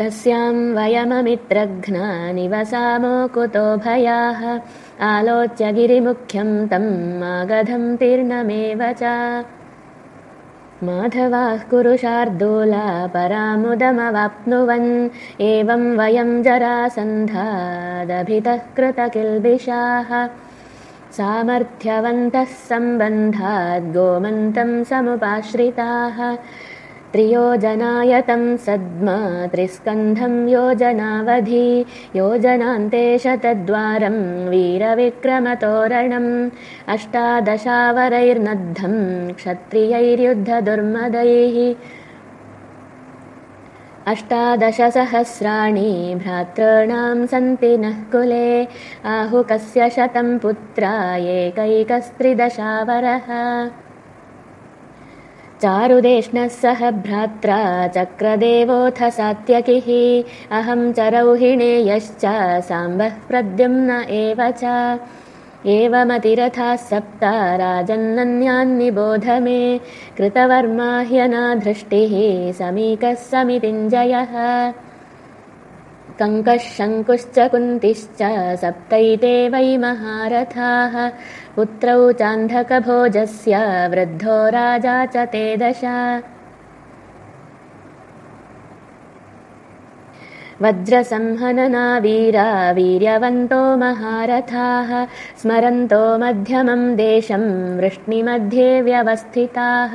तस्यां वयममित्रघ्ना निवसामो कुतो भयाः आलोच्य गिरिमुख्यं तम् आगधं तीर्णमेव च। माधवाः कुरुशार्दूला परामुदमवाप्नुवन्। एवं वयं जरासन्धादभितः कृतकिल्बिषाः। सामर्थ्यवन्तः सम्बन्धाद्गोमन्तं समुपाश्रिताः त्रियोजनायतं सद्मा त्रिस्कन्धं योजनावधि योजनान्ते शतद्वारं वीरविक्रमतोरणम् अष्टादशावरैर्नद्धं क्षत्रियैर्युद्धदुर्मदैः अष्टादशसहस्राणि भ्रातॄणां सन्ति नः कुले आहुकस्य शतं पुत्रा एकैकस्त्रिदशावरः चारुदेष्णः सह भ्रात्रा चक्रदेवोऽथ सात्यकिः। अहं च रौहिणेयश्च साम्बः प्रद्युम्न एव च। एवमतिरथाः सप्त राजन्नन्यान्निबोध मे। कृतवर्मा ह्यनाधृष्टिः समीकः समितिञ्जयः कङ्कः शङ्कुश्च कुन्तिश्च सप्तैते वै महारथाः। पुत्रौ चान्धकभोजस्य वृद्धो राजा च ते दश वज्रसंहनना वीरा वीर्यवन्तो महारथाः। स्मरन्तो मध्यमं देशं वृष्णिमध्ये व्यवस्थिताः